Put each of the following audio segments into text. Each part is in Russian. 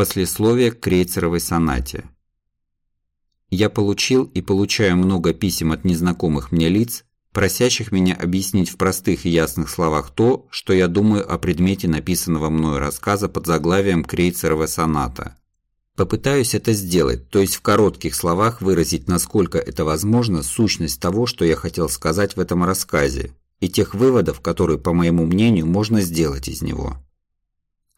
Послесловие к Крейцеровой сонате. Я получил и получаю много писем от незнакомых мне лиц, просящих меня объяснить в простых и ясных словах то, что я думаю о предмете написанного мною рассказа под заглавием «Крейцерова соната». Попытаюсь это сделать, то есть в коротких словах выразить, насколько это возможно, сущность того, что я хотел сказать в этом рассказе, и тех выводов, которые, по моему мнению, можно сделать из него.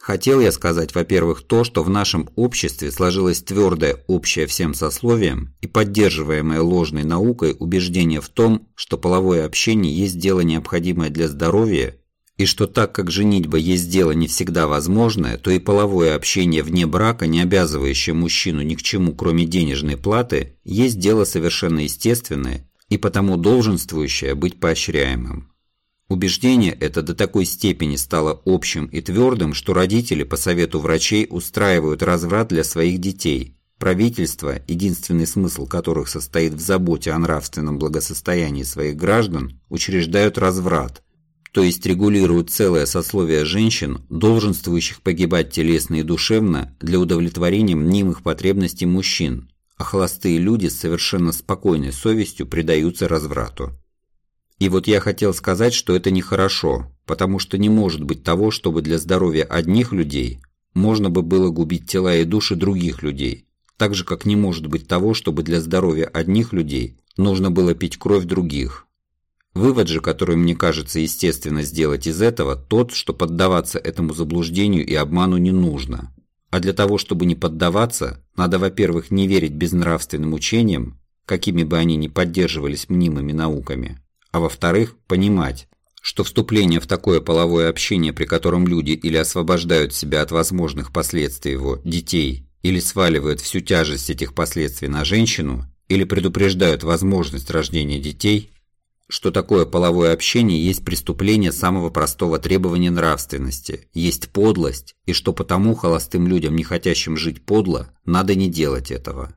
Хотел я сказать, во-первых, то, что в нашем обществе сложилось твердое общее всем сословием и поддерживаемое ложной наукой убеждение в том, что половое общение есть дело необходимое для здоровья, и что так как женитьба есть дело не всегда возможное, то и половое общение вне брака, не обязывающее мужчину ни к чему, кроме денежной платы, есть дело совершенно естественное и потому долженствующее быть поощряемым. Убеждение это до такой степени стало общим и твердым, что родители по совету врачей устраивают разврат для своих детей. Правительство, единственный смысл которых состоит в заботе о нравственном благосостоянии своих граждан, учреждают разврат, то есть регулируют целое сословие женщин, долженствующих погибать телесно и душевно для удовлетворения мнимых потребностей мужчин, а холостые люди с совершенно спокойной совестью предаются разврату. И вот я хотел сказать, что это нехорошо, потому что не может быть того, чтобы для здоровья одних людей можно бы было губить тела и души других людей, так же как не может быть того, чтобы для здоровья одних людей нужно было пить кровь других. Вывод же, который мне кажется естественно сделать из этого, тот, что поддаваться этому заблуждению и обману не нужно. А для того, чтобы не поддаваться, надо, во-первых, не верить безнравственным учениям, какими бы они ни поддерживались мнимыми науками, а во-вторых, понимать, что вступление в такое половое общение, при котором люди или освобождают себя от возможных последствий его детей, или сваливают всю тяжесть этих последствий на женщину, или предупреждают возможность рождения детей, что такое половое общение есть преступление самого простого требования нравственности, есть подлость, и что потому холостым людям, не хотящим жить подло, надо не делать этого.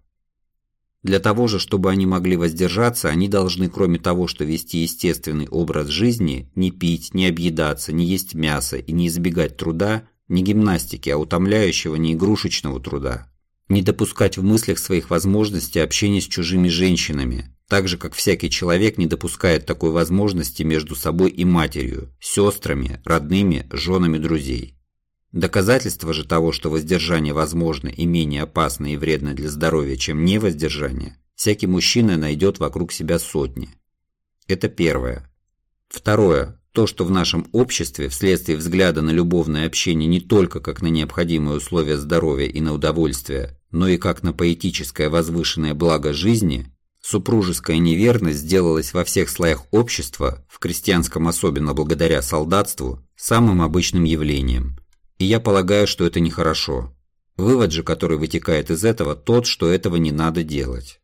Для того же, чтобы они могли воздержаться, они должны, кроме того, что вести естественный образ жизни, не пить, не объедаться, не есть мясо и не избегать труда, не гимнастики, а утомляющего, не игрушечного труда. Не допускать в мыслях своих возможностей общения с чужими женщинами, так же, как всякий человек не допускает такой возможности между собой и матерью, сестрами, родными, женами друзей. Доказательство же того, что воздержание возможно и менее опасно и вредно для здоровья, чем невоздержание, всякий мужчина найдет вокруг себя сотни. Это первое. Второе. То, что в нашем обществе вследствие взгляда на любовное общение не только как на необходимые условия здоровья и на удовольствие, но и как на поэтическое возвышенное благо жизни, супружеская неверность сделалась во всех слоях общества, в крестьянском особенно благодаря солдатству, самым обычным явлением – и я полагаю, что это нехорошо. Вывод же, который вытекает из этого, тот, что этого не надо делать.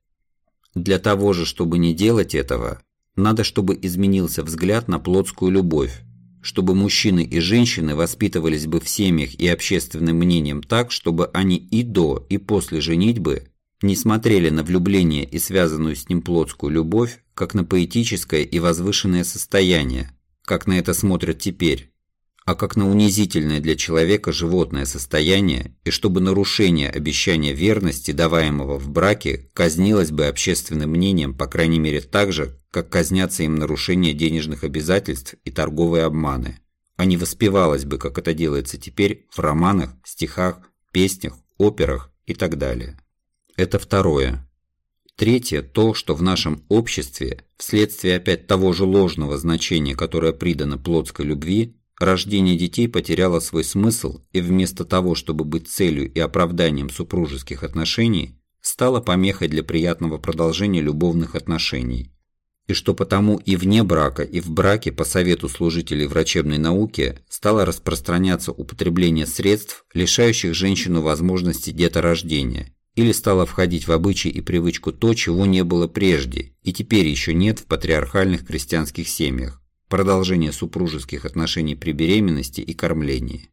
Для того же, чтобы не делать этого, надо, чтобы изменился взгляд на плотскую любовь, чтобы мужчины и женщины воспитывались бы в семьях и общественным мнением так, чтобы они и до, и после женитьбы не смотрели на влюбление и связанную с ним плотскую любовь, как на поэтическое и возвышенное состояние, как на это смотрят теперь, а как на унизительное для человека животное состояние, и чтобы нарушение обещания верности, даваемого в браке, казнилось бы общественным мнением, по крайней мере так же, как казнятся им нарушение денежных обязательств и торговые обманы, а не воспевалось бы, как это делается теперь, в романах, стихах, песнях, операх и так далее. Это второе. Третье – то, что в нашем обществе, вследствие опять того же ложного значения, которое придано плотской любви, Рождение детей потеряло свой смысл и вместо того, чтобы быть целью и оправданием супружеских отношений, стало помехой для приятного продолжения любовных отношений. И что потому и вне брака, и в браке по совету служителей врачебной науки стало распространяться употребление средств, лишающих женщину возможности деторождения, или стало входить в обычай и привычку то, чего не было прежде, и теперь еще нет в патриархальных крестьянских семьях продолжение супружеских отношений при беременности и кормлении.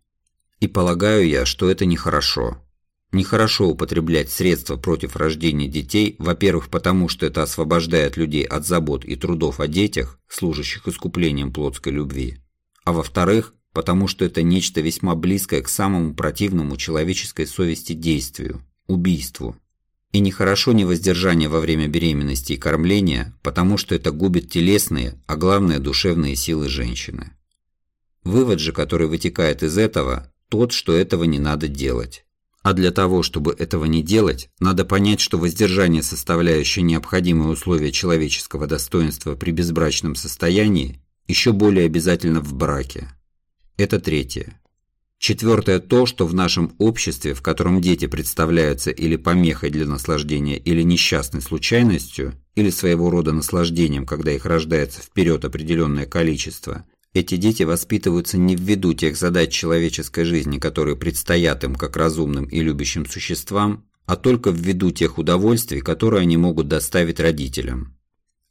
И полагаю я, что это нехорошо. Нехорошо употреблять средства против рождения детей, во-первых, потому что это освобождает людей от забот и трудов о детях, служащих искуплением плотской любви, а во-вторых, потому что это нечто весьма близкое к самому противному человеческой совести действию – убийству. И нехорошо невоздержание во время беременности и кормления, потому что это губит телесные, а главное душевные силы женщины. Вывод же, который вытекает из этого, тот, что этого не надо делать. А для того, чтобы этого не делать, надо понять, что воздержание, составляющее необходимое условие человеческого достоинства при безбрачном состоянии, еще более обязательно в браке. Это третье. Четвертое то, что в нашем обществе, в котором дети представляются или помехой для наслаждения, или несчастной случайностью, или своего рода наслаждением, когда их рождается вперед определенное количество, эти дети воспитываются не ввиду тех задач человеческой жизни, которые предстоят им как разумным и любящим существам, а только ввиду тех удовольствий, которые они могут доставить родителям.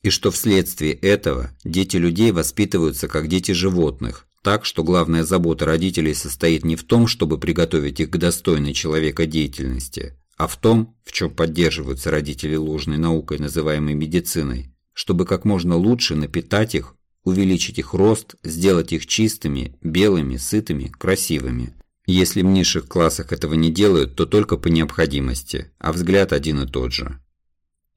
И что вследствие этого дети людей воспитываются как дети животных, так, что главная забота родителей состоит не в том, чтобы приготовить их к достойной человека деятельности, а в том, в чем поддерживаются родители ложной наукой, называемой медициной, чтобы как можно лучше напитать их, увеличить их рост, сделать их чистыми, белыми, сытыми, красивыми. Если в низших классах этого не делают, то только по необходимости, а взгляд один и тот же.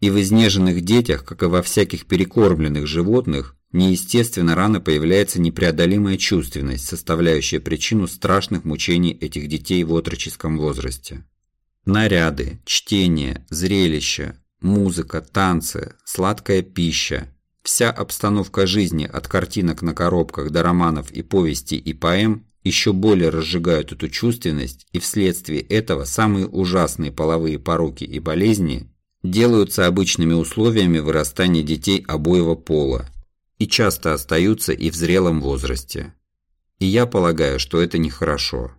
И в изнеженных детях, как и во всяких перекормленных животных, неестественно рано появляется непреодолимая чувственность, составляющая причину страшных мучений этих детей в отроческом возрасте. Наряды, чтение, зрелища, музыка, танцы, сладкая пища – вся обстановка жизни от картинок на коробках до романов и повестей и поэм еще более разжигают эту чувственность, и вследствие этого самые ужасные половые пороки и болезни делаются обычными условиями вырастания детей обоего пола – и часто остаются и в зрелом возрасте. И я полагаю, что это нехорошо.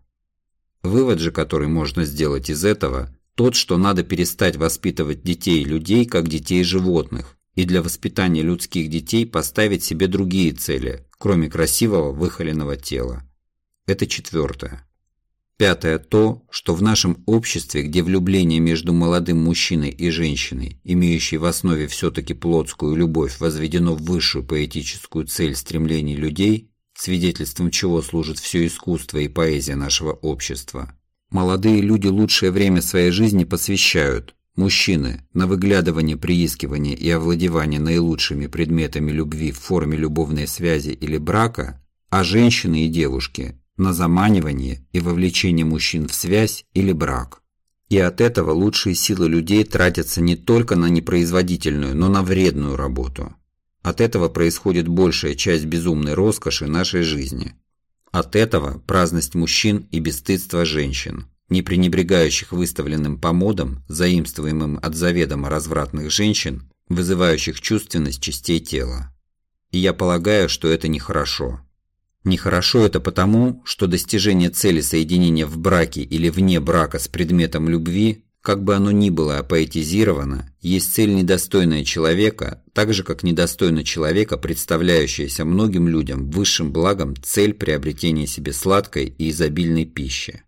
Вывод же, который можно сделать из этого, тот, что надо перестать воспитывать детей людей, как детей животных, и для воспитания людских детей поставить себе другие цели, кроме красивого выхоленного тела. Это четвертое. Пятое – то, что в нашем обществе, где влюбление между молодым мужчиной и женщиной, имеющей в основе все-таки плотскую любовь, возведено в высшую поэтическую цель стремлений людей, свидетельством чего служит все искусство и поэзия нашего общества, молодые люди лучшее время своей жизни посвящают. Мужчины – на выглядывание, приискивание и овладевание наилучшими предметами любви в форме любовной связи или брака, а женщины и девушки на заманивание и вовлечение мужчин в связь или брак. И от этого лучшие силы людей тратятся не только на непроизводительную, но на вредную работу. От этого происходит большая часть безумной роскоши нашей жизни. От этого праздность мужчин и бесстыдство женщин, не пренебрегающих выставленным помодом, заимствуемым от заведомо развратных женщин, вызывающих чувственность частей тела. И я полагаю, что это нехорошо. Нехорошо это потому, что достижение цели соединения в браке или вне брака с предметом любви, как бы оно ни было апоэтизировано, есть цель недостойная человека, так же как недостойна человека, представляющаяся многим людям высшим благом цель приобретения себе сладкой и изобильной пищи.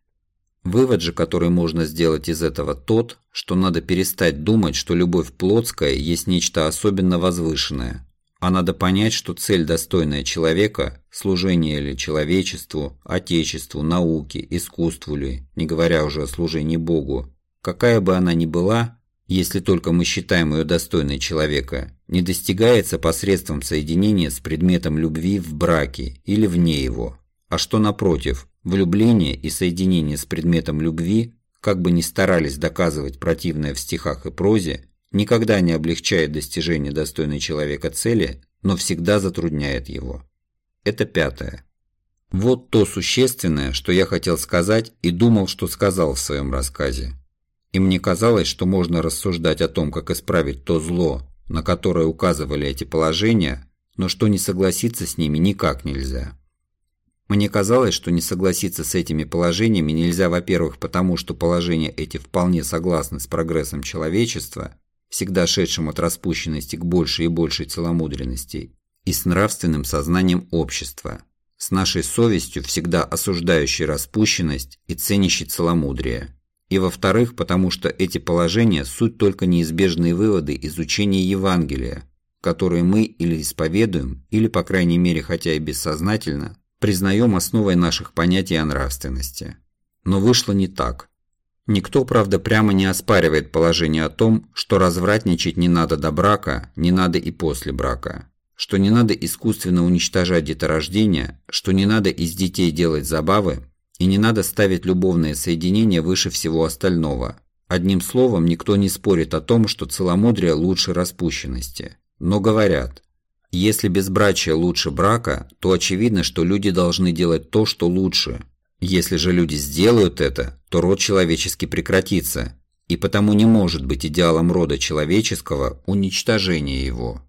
Вывод же, который можно сделать из этого тот, что надо перестать думать, что любовь плотская есть нечто особенно возвышенное, а надо понять, что цель достойная человека – служение ли человечеству, отечеству, науке, искусству ли, не говоря уже о служении Богу, какая бы она ни была, если только мы считаем ее достойной человека, не достигается посредством соединения с предметом любви в браке или вне его, а что напротив, влюбление и соединение с предметом любви, как бы ни старались доказывать противное в стихах и прозе, никогда не облегчает достижение достойной человека цели, но всегда затрудняет его. Это пятое. Вот то существенное, что я хотел сказать и думал, что сказал в своем рассказе. И мне казалось, что можно рассуждать о том, как исправить то зло, на которое указывали эти положения, но что не согласиться с ними никак нельзя. Мне казалось, что не согласиться с этими положениями нельзя, во-первых, потому что положения эти вполне согласны с прогрессом человечества, всегда шедшим от распущенности к большей и большей целомудренности, и с нравственным сознанием общества, с нашей совестью, всегда осуждающей распущенность и ценящей целомудрие. И во-вторых, потому что эти положения – суть только неизбежные выводы из учения Евангелия, которые мы или исповедуем, или, по крайней мере, хотя и бессознательно, признаем основой наших понятий о нравственности. Но вышло не так. Никто, правда, прямо не оспаривает положение о том, что развратничать не надо до брака, не надо и после брака, что не надо искусственно уничтожать деторождение, что не надо из детей делать забавы, и не надо ставить любовное соединение выше всего остального. Одним словом, никто не спорит о том, что целомудрие лучше распущенности. Но говорят, если безбрачие лучше брака, то очевидно, что люди должны делать то, что лучше. Если же люди сделают это, то род человеческий прекратится, и потому не может быть идеалом рода человеческого уничтожение его.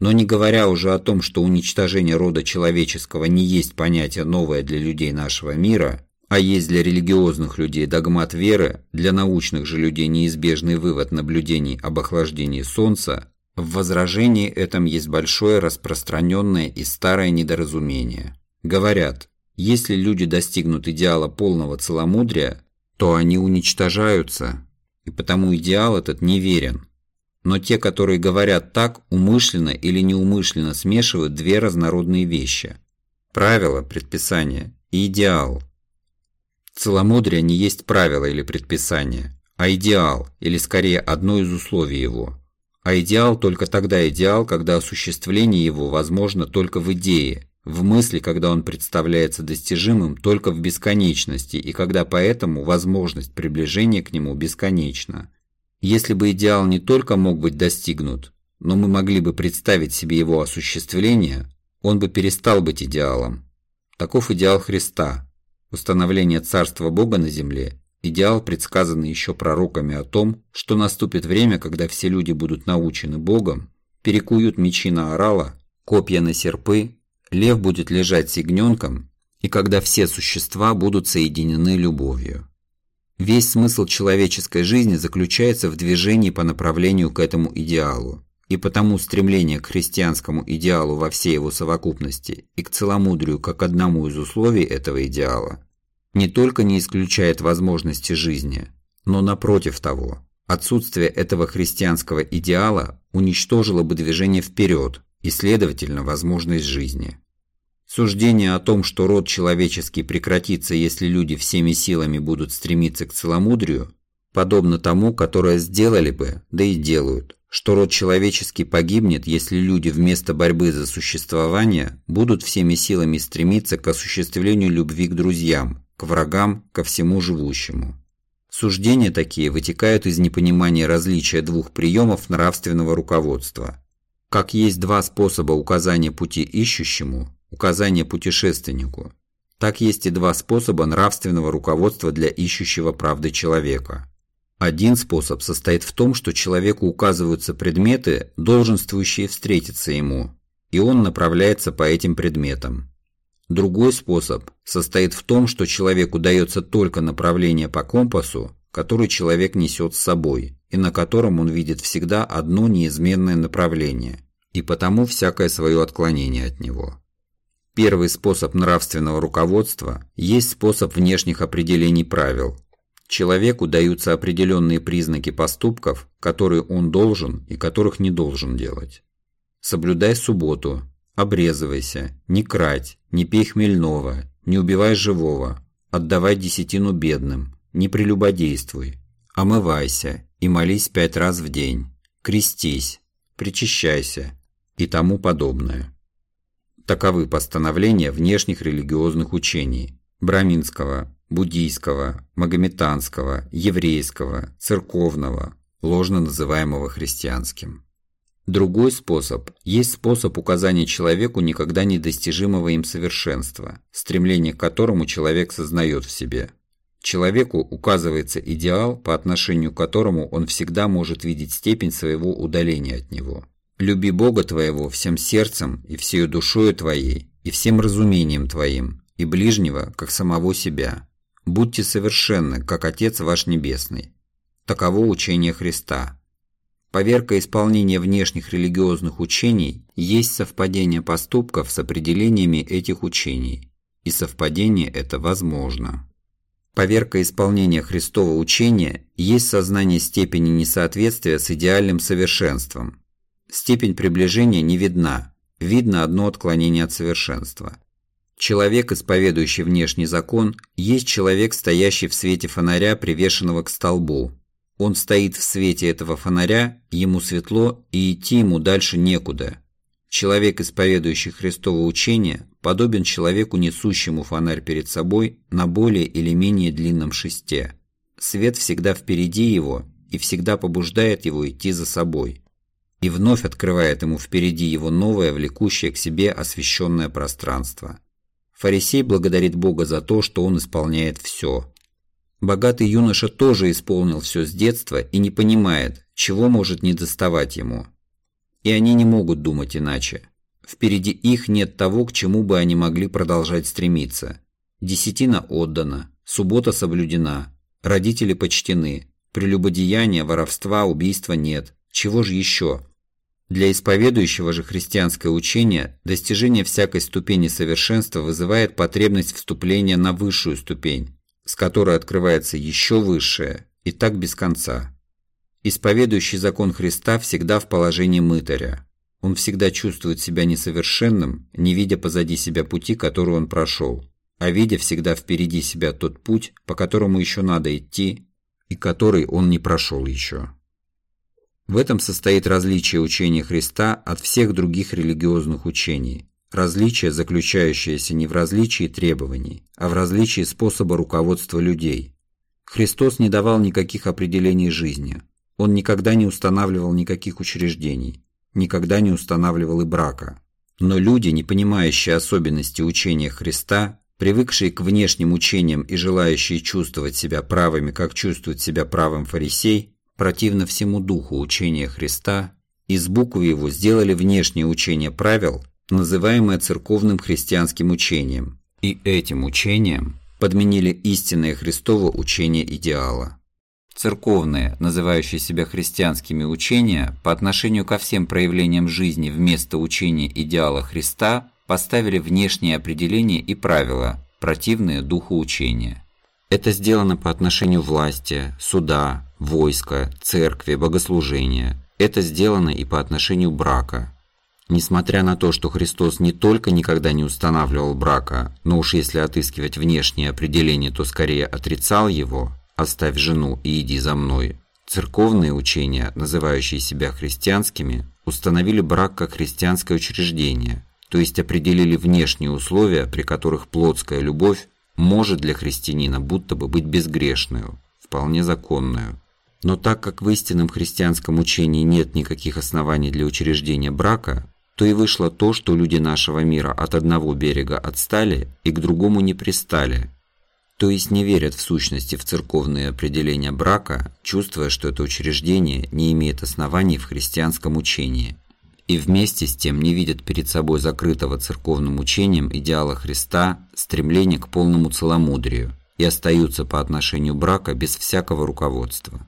Но не говоря уже о том, что уничтожение рода человеческого не есть понятие новое для людей нашего мира, а есть для религиозных людей догмат веры, для научных же людей неизбежный вывод наблюдений об охлаждении Солнца, в возражении этом есть большое распространенное и старое недоразумение. Говорят, если люди достигнут идеала полного целомудрия, то они уничтожаются, и потому идеал этот неверен. Но те, которые говорят так, умышленно или неумышленно смешивают две разнородные вещи. Правило, предписание и идеал. Целомудрие не есть правило или предписание, а идеал, или скорее одно из условий его. А идеал только тогда идеал, когда осуществление его возможно только в идее, в мысли, когда он представляется достижимым только в бесконечности и когда поэтому возможность приближения к нему бесконечна. Если бы идеал не только мог быть достигнут, но мы могли бы представить себе его осуществление, он бы перестал быть идеалом. Таков идеал Христа, установление Царства Бога на земле, идеал, предсказанный еще пророками о том, что наступит время, когда все люди будут научены Богом, перекуют мечи на орала, копья на серпы, лев будет лежать с ягненком, и когда все существа будут соединены любовью. Весь смысл человеческой жизни заключается в движении по направлению к этому идеалу. И потому стремление к христианскому идеалу во всей его совокупности и к целомудрию как одному из условий этого идеала не только не исключает возможности жизни, но напротив того, отсутствие этого христианского идеала уничтожило бы движение вперед и, следовательно, возможность жизни. Суждение о том, что род человеческий прекратится, если люди всеми силами будут стремиться к целомудрию, подобно тому, которое сделали бы, да и делают, что род человеческий погибнет, если люди вместо борьбы за существование будут всеми силами стремиться к осуществлению любви к друзьям, к врагам, ко всему живущему. Суждения такие вытекают из непонимания различия двух приемов нравственного руководства. Как есть два способа указания пути ищущему, указание путешественнику. Так есть и два способа нравственного руководства для ищущего правды человека. Один способ состоит в том, что человеку указываются предметы, долженствующие встретиться ему, и он направляется по этим предметам. Другой способ состоит в том, что человеку дается только направление по компасу, который человек несет с собой, и на котором он видит всегда одно неизменное направление, и потому всякое свое отклонение от него. Первый способ нравственного руководства есть способ внешних определений правил. Человеку даются определенные признаки поступков, которые он должен и которых не должен делать. Соблюдай субботу, обрезывайся, не крать, не пей хмельного, не убивай живого, отдавай десятину бедным, не прелюбодействуй, омывайся и молись пять раз в день, крестись, причащайся и тому подобное. Таковы постановления внешних религиозных учений – браминского, буддийского, магометанского, еврейского, церковного, ложно называемого христианским. Другой способ – есть способ указания человеку никогда недостижимого им совершенства, стремление к которому человек сознает в себе. Человеку указывается идеал, по отношению к которому он всегда может видеть степень своего удаления от него. Люби Бога твоего всем сердцем и всею душою твоей, и всем разумением твоим, и ближнего, как самого себя. Будьте совершенны, как Отец ваш Небесный. Таково учение Христа. Поверка исполнения внешних религиозных учений есть совпадение поступков с определениями этих учений, и совпадение это возможно. Поверка исполнения Христова учения есть сознание степени несоответствия с идеальным совершенством, Степень приближения не видна, видно одно отклонение от совершенства. Человек, исповедующий внешний закон, есть человек, стоящий в свете фонаря, привешенного к столбу. Он стоит в свете этого фонаря, ему светло, и идти ему дальше некуда. Человек, исповедующий Христово учение, подобен человеку, несущему фонарь перед собой на более или менее длинном шесте. Свет всегда впереди его и всегда побуждает его идти за собой. И вновь открывает ему впереди его новое, влекущее к себе освещенное пространство. Фарисей благодарит Бога за то, что он исполняет все. Богатый юноша тоже исполнил все с детства и не понимает, чего может не доставать ему. И они не могут думать иначе. Впереди их нет того, к чему бы они могли продолжать стремиться. Десятина отдана, суббота соблюдена, родители почтены, прелюбодеяния, воровства, убийства нет. Чего же еще? Для исповедующего же христианское учение достижение всякой ступени совершенства вызывает потребность вступления на высшую ступень, с которой открывается еще высшая, и так без конца. Исповедующий закон Христа всегда в положении мытаря, он всегда чувствует себя несовершенным, не видя позади себя пути, который он прошел, а видя всегда впереди себя тот путь, по которому еще надо идти, и который он не прошел еще. В этом состоит различие учения Христа от всех других религиозных учений. Различие, заключающееся не в различии требований, а в различии способа руководства людей. Христос не давал никаких определений жизни. Он никогда не устанавливал никаких учреждений никогда не устанавливал и брака. Но люди, не понимающие особенности учения Христа, привыкшие к внешним учениям и желающие чувствовать себя правыми, как чувствует себя правым фарисей, противно всему духу учения Христа, из буквы его сделали внешнее учение правил, называемое церковным христианским учением, и этим учением подменили истинное Христово учение идеала. Церковные, называющие себя христианскими учения, по отношению ко всем проявлениям жизни вместо учения идеала Христа поставили внешние определения и правила, противные духу учения. Это сделано по отношению власти, суда, войска, церкви, богослужения. Это сделано и по отношению брака. Несмотря на то, что Христос не только никогда не устанавливал брака, но уж если отыскивать внешние определения, то скорее отрицал его, «Оставь жену и иди за мной», церковные учения, называющие себя христианскими, установили брак как христианское учреждение, то есть определили внешние условия, при которых плотская любовь может для христианина будто бы быть безгрешную, вполне законную. Но так как в истинном христианском учении нет никаких оснований для учреждения брака, то и вышло то, что люди нашего мира от одного берега отстали и к другому не пристали, то есть не верят в сущности в церковные определения брака, чувствуя, что это учреждение не имеет оснований в христианском учении, и вместе с тем не видят перед собой закрытого церковным учением идеала Христа стремления к полному целомудрию и остаются по отношению брака без всякого руководства.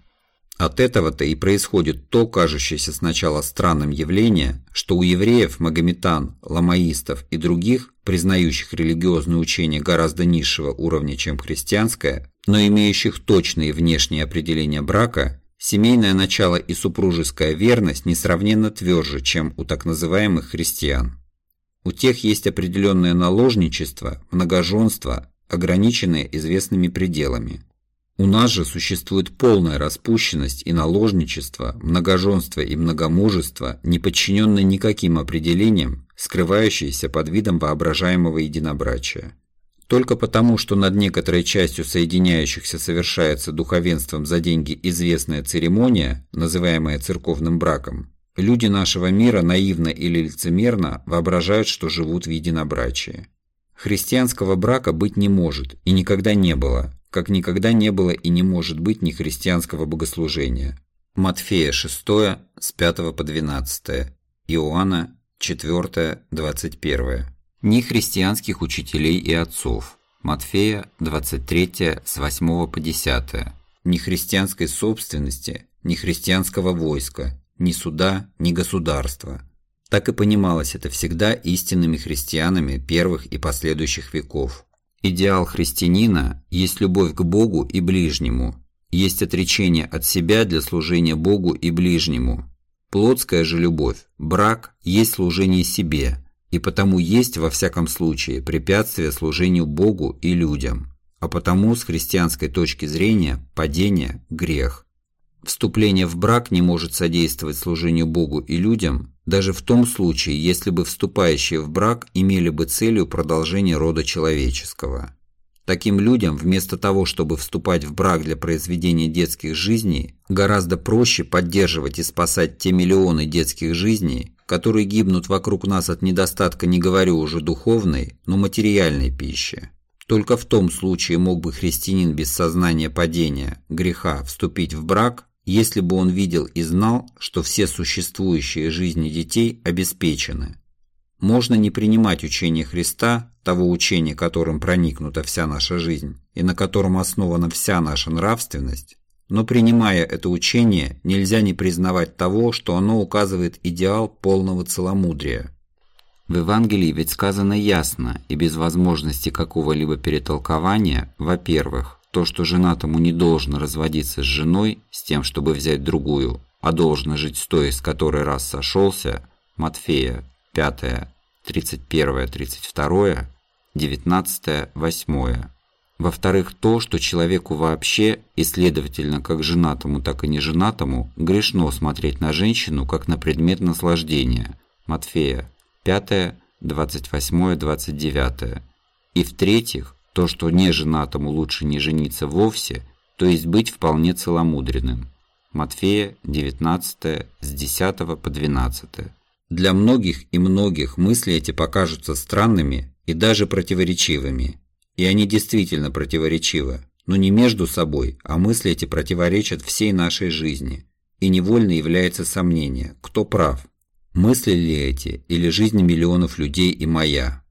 От этого-то и происходит то кажущееся сначала странным явление, что у евреев, магометан, ламаистов и других, признающих религиозное учение гораздо низшего уровня, чем христианское, но имеющих точные внешние определения брака, семейное начало и супружеская верность несравненно тверже, чем у так называемых христиан. У тех есть определенное наложничество, многоженство, ограниченное известными пределами – у нас же существует полная распущенность и наложничество, многоженство и многомужество, не подчиненное никаким определениям, скрывающиеся под видом воображаемого единобрачия. Только потому, что над некоторой частью соединяющихся совершается духовенством за деньги известная церемония, называемая церковным браком, люди нашего мира наивно или лицемерно воображают, что живут в единобрачии. Христианского брака быть не может и никогда не было, как никогда не было и не может быть ни христианского богослужения. Матфея 6, с 5 по 12, Иоанна 4, 21. Ни христианских учителей и отцов. Матфея 23, с 8 по 10. Ни христианской собственности, ни христианского войска, ни суда, ни государства. Так и понималось это всегда истинными христианами первых и последующих веков. Идеал христианина есть любовь к Богу и ближнему, есть отречение от себя для служения Богу и ближнему. Плотская же любовь, брак, есть служение себе, и потому есть, во всяком случае, препятствие служению Богу и людям, а потому с христианской точки зрения падение – грех. Вступление в брак не может содействовать служению Богу и людям, даже в том случае, если бы вступающие в брак имели бы целью продолжение рода человеческого. Таким людям, вместо того, чтобы вступать в брак для произведения детских жизней, гораздо проще поддерживать и спасать те миллионы детских жизней, которые гибнут вокруг нас от недостатка, не говорю уже духовной, но материальной пищи. Только в том случае мог бы христианин без сознания падения, греха, вступить в брак, если бы он видел и знал, что все существующие жизни детей обеспечены. Можно не принимать учение Христа, того учения, которым проникнута вся наша жизнь и на котором основана вся наша нравственность, но принимая это учение, нельзя не признавать того, что оно указывает идеал полного целомудрия. В Евангелии ведь сказано ясно и без возможности какого-либо перетолкования, во-первых, то, что женатому не должно разводиться с женой с тем, чтобы взять другую, а должно жить с той, с которой раз сошелся, Матфея, 5, 31, 32, 19, 8. Во-вторых, то, что человеку вообще, и следовательно как женатому, так и неженатому, грешно смотреть на женщину как на предмет наслаждения. Матфея 5, 28, 29. И в-третьих, то, что неженатому лучше не жениться вовсе, то есть быть вполне целомудренным. Матфея 19, с 10 по 12. Для многих и многих мысли эти покажутся странными и даже противоречивыми. И они действительно противоречивы, но не между собой, а мысли эти противоречат всей нашей жизни. И невольно является сомнение, кто прав. Мысли ли эти или жизни миллионов людей и моя?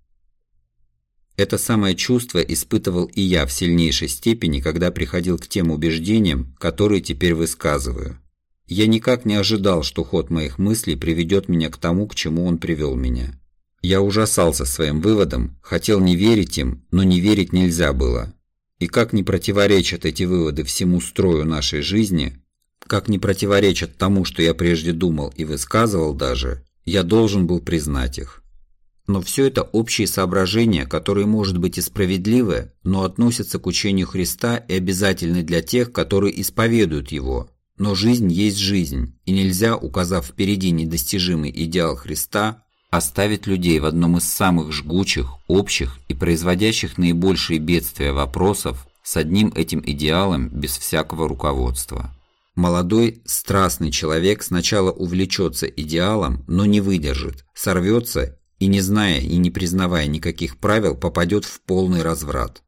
Это самое чувство испытывал и я в сильнейшей степени, когда приходил к тем убеждениям, которые теперь высказываю. Я никак не ожидал, что ход моих мыслей приведет меня к тому, к чему он привел меня. Я ужасался своим выводом, хотел не верить им, но не верить нельзя было. И как не противоречат эти выводы всему строю нашей жизни, как не противоречат тому, что я прежде думал и высказывал даже, я должен был признать их. Но все это общие соображения, которые, может быть, и справедливы, но относятся к учению Христа и обязательны для тех, которые исповедуют его. Но жизнь есть жизнь, и нельзя, указав впереди недостижимый идеал Христа, оставить людей в одном из самых жгучих, общих и производящих наибольшие бедствия вопросов с одним этим идеалом без всякого руководства. Молодой, страстный человек сначала увлечется идеалом, но не выдержит, сорвется и, не зная и не признавая никаких правил, попадет в полный разврат.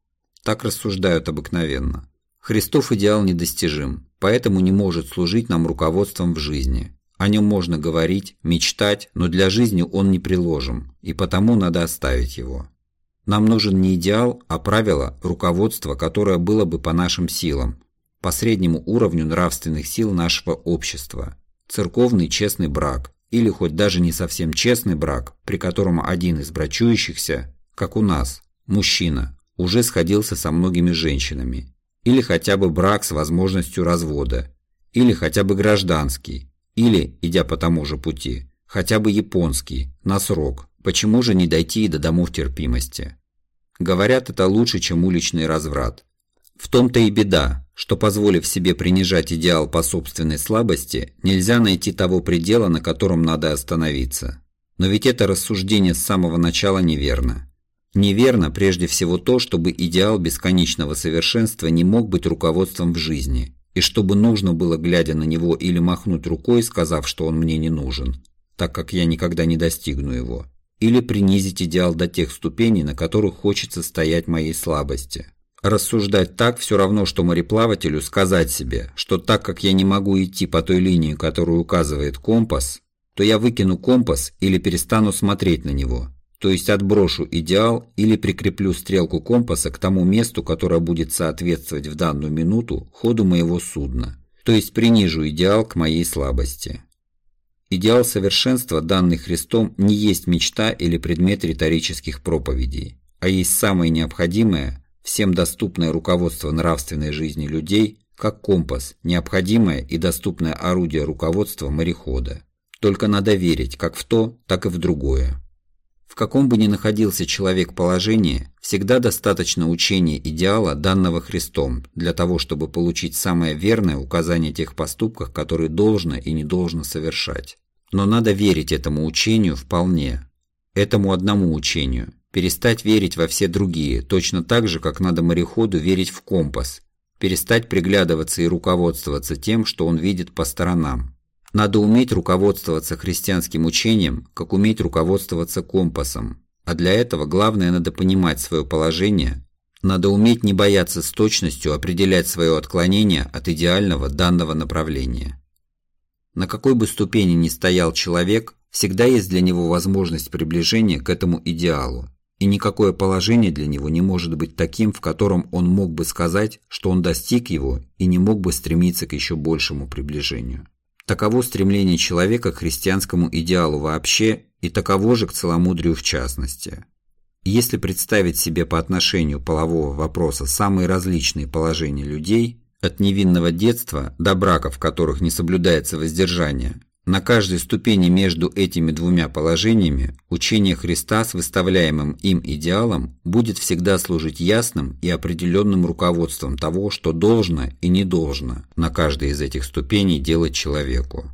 Так рассуждают обыкновенно. Христов идеал недостижим, поэтому не может служить нам руководством в жизни. О нем можно говорить, мечтать, но для жизни он не приложим, и потому надо оставить его. Нам нужен не идеал, а правило, руководство, которое было бы по нашим силам, по среднему уровню нравственных сил нашего общества. Церковный честный брак, или хоть даже не совсем честный брак, при котором один из брачующихся, как у нас, мужчина, уже сходился со многими женщинами, или хотя бы брак с возможностью развода, или хотя бы гражданский, или, идя по тому же пути, хотя бы японский, на срок. Почему же не дойти и до домов терпимости? Говорят, это лучше, чем уличный разврат. В том-то и беда, что позволив себе принижать идеал по собственной слабости, нельзя найти того предела, на котором надо остановиться. Но ведь это рассуждение с самого начала неверно. Неверно прежде всего то, чтобы идеал бесконечного совершенства не мог быть руководством в жизни – и чтобы нужно было, глядя на него, или махнуть рукой, сказав, что он мне не нужен, так как я никогда не достигну его, или принизить идеал до тех ступеней, на которых хочется стоять моей слабости. Рассуждать так все равно, что мореплавателю сказать себе, что так как я не могу идти по той линии, которую указывает компас, то я выкину компас или перестану смотреть на него, то есть отброшу идеал или прикреплю стрелку компаса к тому месту, которое будет соответствовать в данную минуту ходу моего судна, то есть принижу идеал к моей слабости. Идеал совершенства, данный Христом, не есть мечта или предмет риторических проповедей, а есть самое необходимое, всем доступное руководство нравственной жизни людей, как компас, необходимое и доступное орудие руководства морехода. Только надо верить как в то, так и в другое. В каком бы ни находился человек положении, всегда достаточно учения идеала, данного Христом, для того, чтобы получить самое верное указание тех поступках, которые должно и не должно совершать. Но надо верить этому учению вполне. Этому одному учению. Перестать верить во все другие, точно так же, как надо мореходу верить в компас. Перестать приглядываться и руководствоваться тем, что он видит по сторонам. Надо уметь руководствоваться христианским учением, как уметь руководствоваться компасом. А для этого главное надо понимать свое положение, надо уметь не бояться с точностью определять свое отклонение от идеального данного направления. На какой бы ступени ни стоял человек, всегда есть для него возможность приближения к этому идеалу, и никакое положение для него не может быть таким, в котором он мог бы сказать, что он достиг его и не мог бы стремиться к еще большему приближению. Таково стремление человека к христианскому идеалу вообще и таково же к целомудрию в частности. Если представить себе по отношению полового вопроса самые различные положения людей, от невинного детства до браков, в которых не соблюдается воздержание, на каждой ступени между этими двумя положениями учение Христа с выставляемым им идеалом будет всегда служить ясным и определенным руководством того, что должно и не должно на каждой из этих ступеней делать человеку.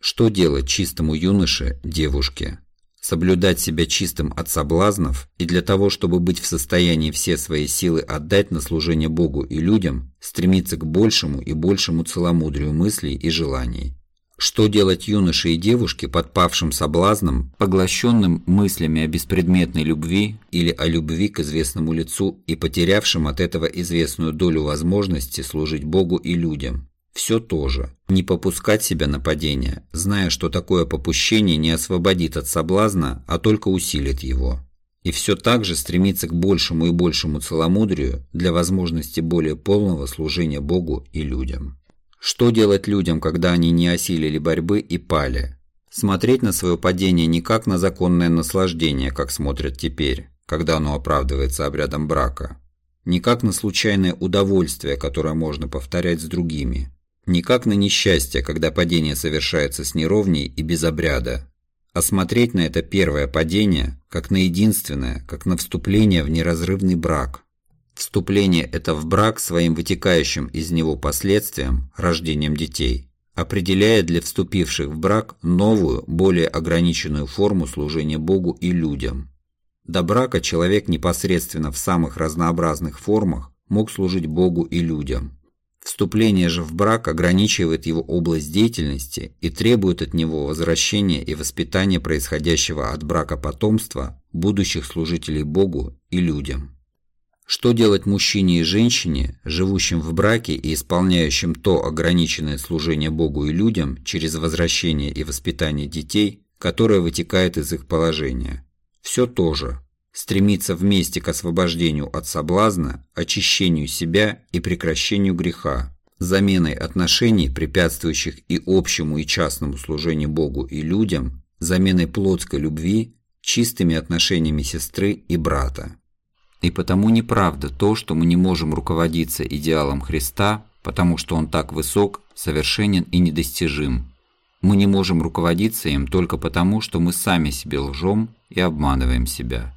Что делать чистому юноше, девушке? Соблюдать себя чистым от соблазнов и для того, чтобы быть в состоянии все свои силы отдать на служение Богу и людям, стремиться к большему и большему целомудрию мыслей и желаний. Что делать юноше и девушке, подпавшим соблазнам, поглощенным мыслями о беспредметной любви или о любви к известному лицу и потерявшим от этого известную долю возможности служить Богу и людям? Все то же. Не попускать себя на падение, зная, что такое попущение не освободит от соблазна, а только усилит его. И все так же стремиться к большему и большему целомудрию для возможности более полного служения Богу и людям. Что делать людям, когда они не осилили борьбы и пали? Смотреть на свое падение не как на законное наслаждение, как смотрят теперь, когда оно оправдывается обрядом брака. Не как на случайное удовольствие, которое можно повторять с другими. Не как на несчастье, когда падение совершается с неровней и без обряда. А смотреть на это первое падение, как на единственное, как на вступление в неразрывный брак – Вступление это в брак своим вытекающим из него последствиям, рождением детей, определяет для вступивших в брак новую, более ограниченную форму служения Богу и людям. До брака человек непосредственно в самых разнообразных формах мог служить Богу и людям. Вступление же в брак ограничивает его область деятельности и требует от него возвращения и воспитания происходящего от брака потомства, будущих служителей Богу и людям. Что делать мужчине и женщине, живущим в браке и исполняющим то ограниченное служение Богу и людям через возвращение и воспитание детей, которое вытекает из их положения? Все то же. Стремиться вместе к освобождению от соблазна, очищению себя и прекращению греха, заменой отношений, препятствующих и общему и частному служению Богу и людям, заменой плотской любви чистыми отношениями сестры и брата. И потому неправда то, что мы не можем руководиться идеалом Христа, потому что Он так высок, совершенен и недостижим. Мы не можем руководиться им только потому, что мы сами себе лжем и обманываем себя.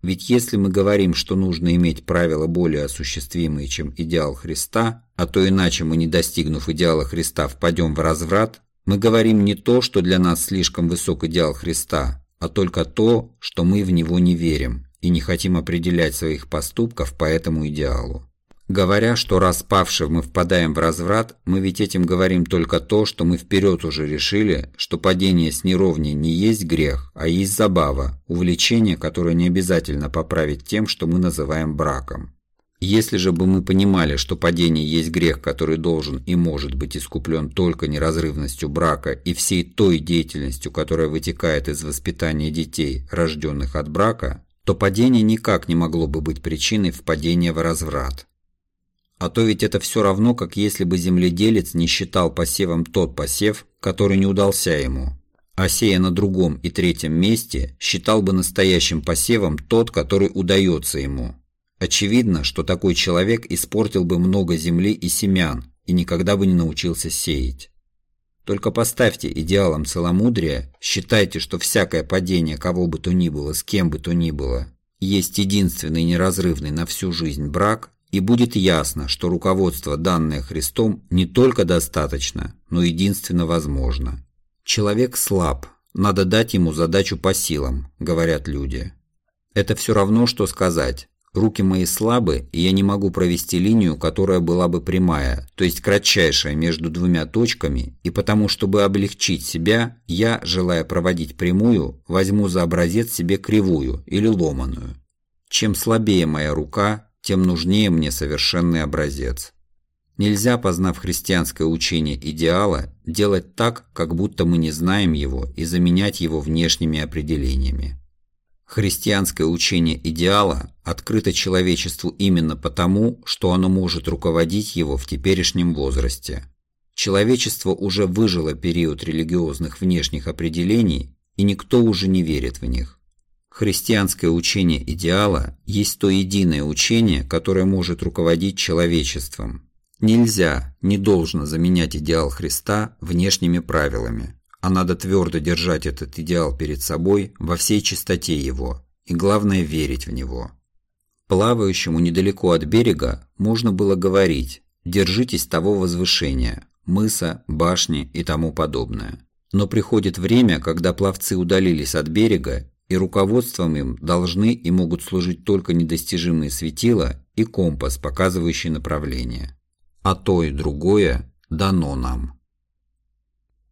Ведь если мы говорим, что нужно иметь правила более осуществимые, чем идеал Христа, а то иначе мы, не достигнув идеала Христа, впадем в разврат, мы говорим не то, что для нас слишком высок идеал Христа, а только то, что мы в него не верим и не хотим определять своих поступков по этому идеалу. Говоря, что раз мы впадаем в разврат, мы ведь этим говорим только то, что мы вперед уже решили, что падение с неровней не есть грех, а есть забава, увлечение, которое не обязательно поправить тем, что мы называем браком. Если же бы мы понимали, что падение есть грех, который должен и может быть искуплен только неразрывностью брака и всей той деятельностью, которая вытекает из воспитания детей, рожденных от брака, то падение никак не могло бы быть причиной впадения в разврат. А то ведь это все равно, как если бы земледелец не считал посевом тот посев, который не удался ему, а сея на другом и третьем месте, считал бы настоящим посевом тот, который удается ему. Очевидно, что такой человек испортил бы много земли и семян и никогда бы не научился сеять. Только поставьте идеалом целомудрия, считайте, что всякое падение кого бы то ни было, с кем бы то ни было, есть единственный неразрывный на всю жизнь брак, и будет ясно, что руководство, данное Христом, не только достаточно, но единственно возможно. Человек слаб, надо дать ему задачу по силам, говорят люди. Это все равно, что сказать, руки мои слабы, и я не могу провести линию, которая была бы прямая, то есть кратчайшая между двумя точками, и потому, чтобы облегчить себя, я, желая проводить прямую, возьму за образец себе кривую или ломаную. Чем слабее моя рука, тем нужнее мне совершенный образец. Нельзя, познав христианское учение идеала, делать так, как будто мы не знаем его, и заменять его внешними определениями. Христианское учение идеала открыто человечеству именно потому, что оно может руководить его в теперешнем возрасте. Человечество уже выжило период религиозных внешних определений, и никто уже не верит в них. Христианское учение идеала есть то единое учение, которое может руководить человечеством. Нельзя, не должно заменять идеал Христа внешними правилами, а надо твердо держать этот идеал перед собой во всей чистоте его, и главное верить в него. Плавающему недалеко от берега можно было говорить «держитесь того возвышения», мыса, башни и тому подобное. Но приходит время, когда пловцы удалились от берега и руководством им должны и могут служить только недостижимые светила и компас, показывающий направление. А то и другое дано нам.